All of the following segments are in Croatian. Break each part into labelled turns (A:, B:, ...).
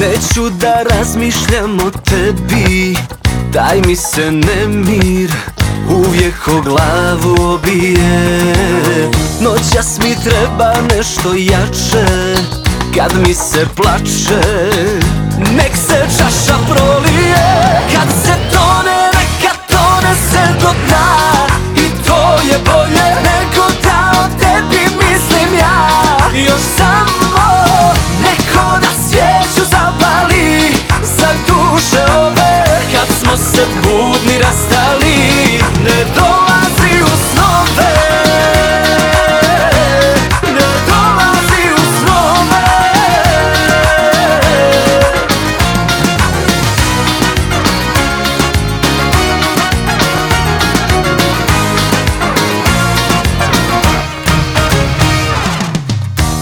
A: Neću da razmišljam o tebi. Daj mi se nemir Uvijek o glavu obije. Noćas mi treba nešto jače Kad mi se plače Nek se čaša prolije budni rastali Ne dolazi u snove. Ne dolazi u snove.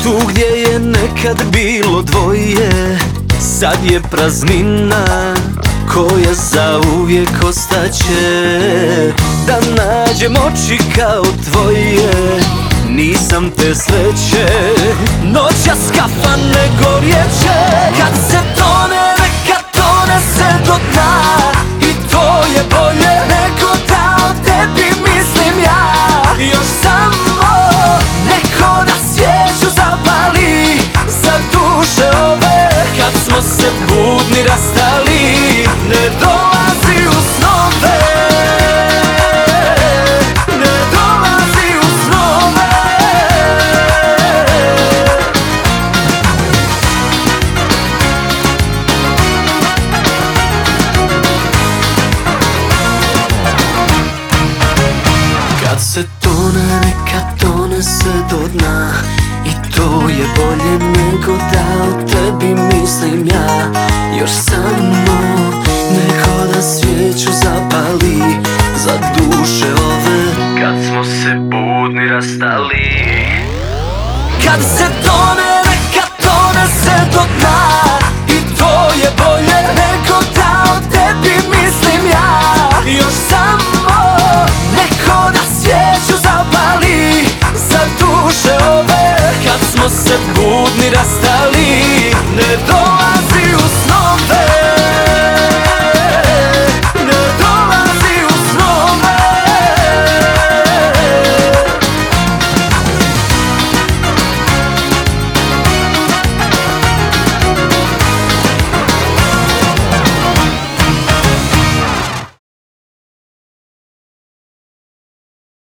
A: Tu gdje je nekad bilo dvoje Sad je praznina koja za uvijek ostaće. Da nađem oči kao tvoje Nisam te sreće. Noćas kafane gorjeće tone, neka tone se do dna. I to je bolje nego da o tebi mislim ja. Još samo neko da svijeću zapali Za duše ove. Kad smo se budni rastali. Kad se